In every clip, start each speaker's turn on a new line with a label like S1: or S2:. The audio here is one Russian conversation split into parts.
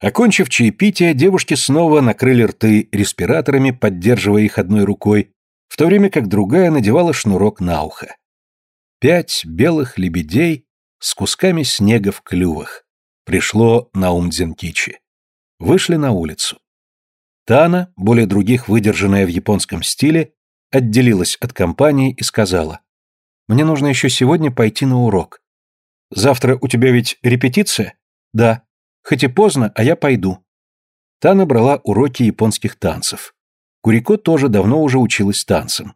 S1: Окончив чаепитие, девушки снова накрыли рты респираторами, поддерживая их одной рукой, в то время как другая надевала шнурок на ухо. Пять белых лебедей с кусками снега в клювах. Пришло на ум Дзенкичи. Вышли на улицу. Тана, более других выдержанная в японском стиле, отделилась от компании и сказала, «Мне нужно еще сегодня пойти на урок. Завтра у тебя ведь репетиция?» «Да. Хоть и поздно, а я пойду». Тана брала уроки японских танцев. Курико тоже давно уже училась танцам.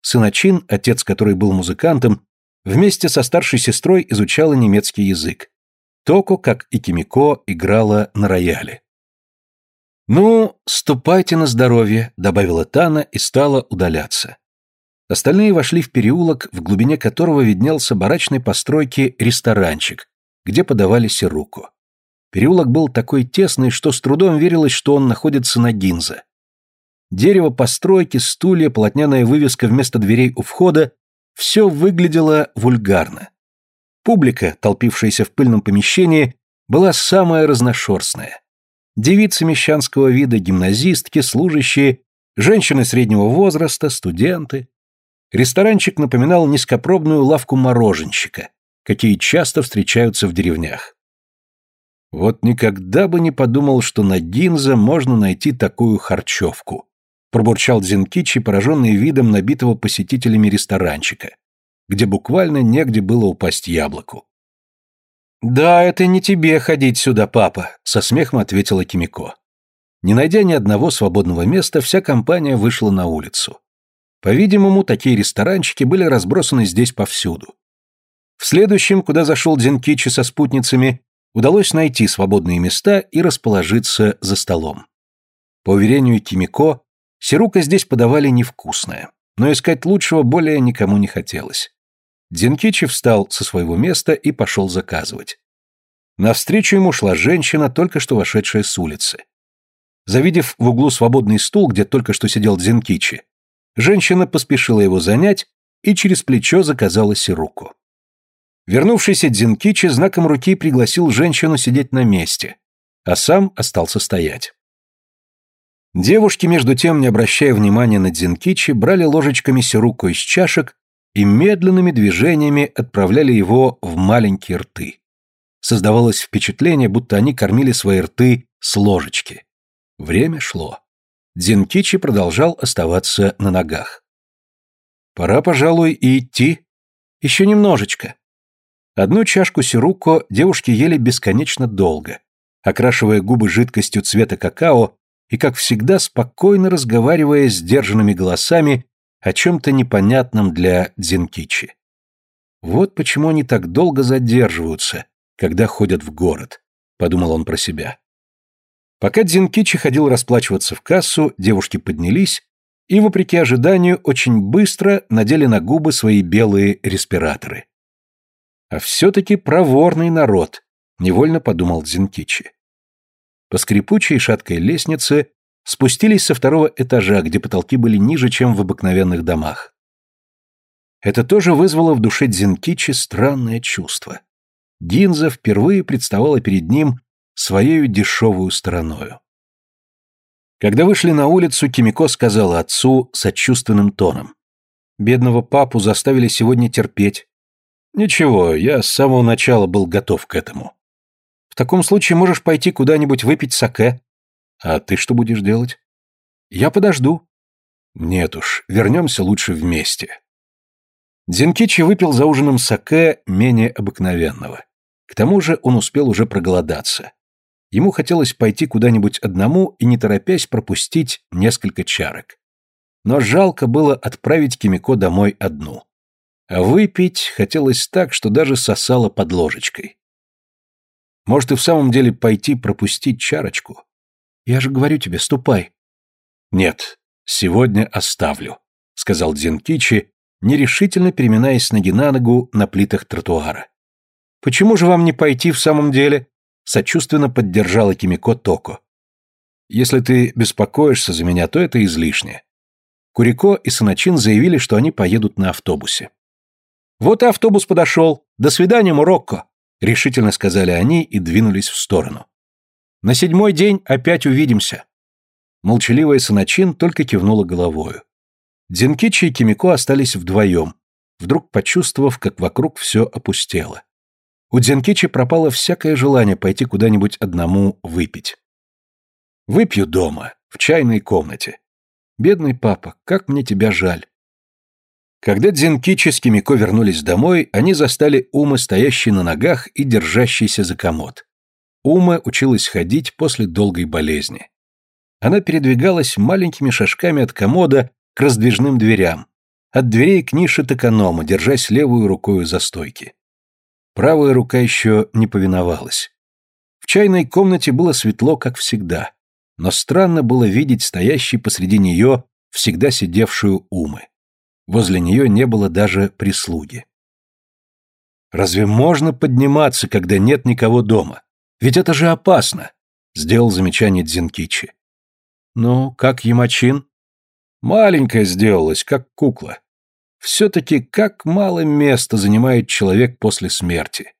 S1: Сыначин, отец который был музыкантом, вместе со старшей сестрой изучала немецкий язык. Токо, как и Кимико, играла на рояле. «Ну, ступайте на здоровье», — добавила Тана и стала удаляться. Остальные вошли в переулок, в глубине которого виднелся барачной постройки ресторанчик, где подавали сируку. Переулок был такой тесный, что с трудом верилось, что он находится на Гинзе. Дерево постройки, стулья, полотняная вывеска вместо дверей у входа — все выглядело вульгарно. Публика, толпившаяся в пыльном помещении, была самая разношерстная девицы мещанского вида, гимназистки, служащие, женщины среднего возраста, студенты. Ресторанчик напоминал низкопробную лавку мороженщика, какие часто встречаются в деревнях. Вот никогда бы не подумал, что на Гинза можно найти такую харчевку, пробурчал Дзинкичи, пораженный видом набитого посетителями ресторанчика, где буквально негде было упасть яблоку. «Да, это не тебе ходить сюда, папа», — со смехом ответила Кимико. Не найдя ни одного свободного места, вся компания вышла на улицу. По-видимому, такие ресторанчики были разбросаны здесь повсюду. В следующем, куда зашел Дзенкичи со спутницами, удалось найти свободные места и расположиться за столом. По уверению Кимико, сирука здесь подавали невкусная, но искать лучшего более никому не хотелось. Дзенкичи встал со своего места и пошел заказывать. Навстречу ему шла женщина, только что вошедшая с улицы. Завидев в углу свободный стул, где только что сидел Дзенкичи, женщина поспешила его занять и через плечо заказала сируку. Вернувшийся Дзенкичи знаком руки пригласил женщину сидеть на месте, а сам остался стоять. Девушки, между тем, не обращая внимания на Дзенкичи, брали ложечками сируку из чашек и медленными движениями отправляли его в маленькие рты. Создавалось впечатление, будто они кормили свои рты с ложечки. Время шло. Дзинкичи продолжал оставаться на ногах. «Пора, пожалуй, и идти. Еще немножечко». Одну чашку сируко девушки ели бесконечно долго, окрашивая губы жидкостью цвета какао и, как всегда, спокойно разговаривая сдержанными голосами о чем-то непонятном для Дзинкичи. Вот почему они так долго задерживаются, когда ходят в город, подумал он про себя. Пока Дзинкичи ходил расплачиваться в кассу, девушки поднялись и, вопреки ожиданию, очень быстро надели на губы свои белые респираторы. А все-таки проворный народ, невольно подумал Дзинкичи. По скрипучей шаткой лестнице спустились со второго этажа, где потолки были ниже, чем в обыкновенных домах. Это тоже вызвало в душе Дзинкичи странное чувство. Гинза впервые представала перед ним своей дешевую стороною. Когда вышли на улицу, Кимико сказала отцу сочувственным тоном. «Бедного папу заставили сегодня терпеть». «Ничего, я с самого начала был готов к этому». «В таком случае можешь пойти куда-нибудь выпить саке. А ты что будешь делать? Я подожду. Нет уж, вернемся лучше вместе. Дзинкичи выпил за ужином саке менее обыкновенного. К тому же он успел уже проголодаться. Ему хотелось пойти куда-нибудь одному и не торопясь пропустить несколько чарок. Но жалко было отправить Кимико домой одну. А выпить хотелось так, что даже сосало под ложечкой. Может и в самом деле пойти пропустить чарочку? Я же говорю тебе, ступай. Нет, сегодня оставлю, сказал Дзенкичи, нерешительно переминаясь ноги на ногу на плитах тротуара. Почему же вам не пойти в самом деле? Сочувственно поддержала Кимико Токо. Если ты беспокоишься за меня, то это излишне. Курико и Саначин заявили, что они поедут на автобусе. Вот и автобус подошел. До свидания, Мурокко, решительно сказали они и двинулись в сторону. На седьмой день опять увидимся. Молчаливая Саначин только кивнула головою. Дзинкичи и Кимико остались вдвоем, вдруг почувствовав, как вокруг все опустело. У Дзенкичи пропало всякое желание пойти куда-нибудь одному выпить. «Выпью дома, в чайной комнате. Бедный папа, как мне тебя жаль». Когда Дзенкичи с Кимико вернулись домой, они застали Умы, стоящей на ногах и держащейся за комод. Ума училась ходить после долгой болезни. Она передвигалась маленькими шажками от комода к раздвижным дверям, от дверей к нише токанома, держась левую рукою за стойки. Правая рука еще не повиновалась. В чайной комнате было светло, как всегда, но странно было видеть стоящей посреди нее всегда сидевшую Умы. Возле нее не было даже прислуги. «Разве можно подниматься, когда нет никого дома? Ведь это же опасно!» — сделал замечание Дзинкичи. «Ну, как Ямачин?» «Маленькая сделалась, как кукла. Все-таки как мало места занимает человек после смерти.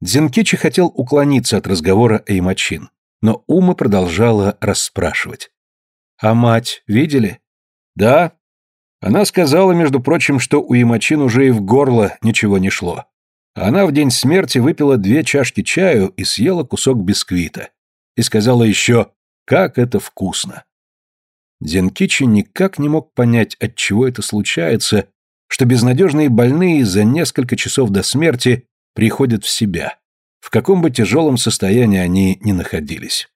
S1: Дзенкичи хотел уклониться от разговора о Имачин, но Ума продолжала расспрашивать. «А мать видели?» «Да». Она сказала, между прочим, что у Имачин уже и в горло ничего не шло. Она в день смерти выпила две чашки чаю и съела кусок бисквита. И сказала еще, как это вкусно. Дзенкичи никак не мог понять, от чего это случается, что безнадежные больные за несколько часов до смерти приходят в себя, в каком бы тяжелом состоянии они ни находились.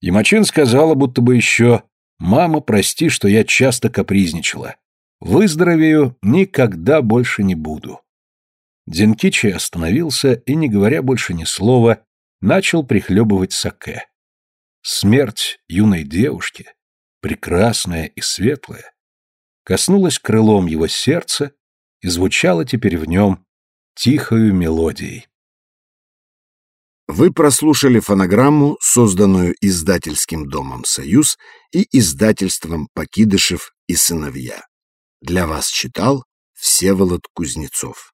S1: Ямачин сказала, будто бы еще «Мама, прости, что я часто капризничала. Выздоровею, никогда больше не буду». Дзенкичи остановился и, не говоря больше ни слова, начал прихлебывать саке. Смерть юной девушки, прекрасная и светлая, коснулась крылом его сердца и звучала теперь в нем тихою мелодией.
S2: Вы прослушали фонограмму, созданную издательским домом «Союз» и издательством «Покидышев и сыновья». Для вас читал Всеволод Кузнецов.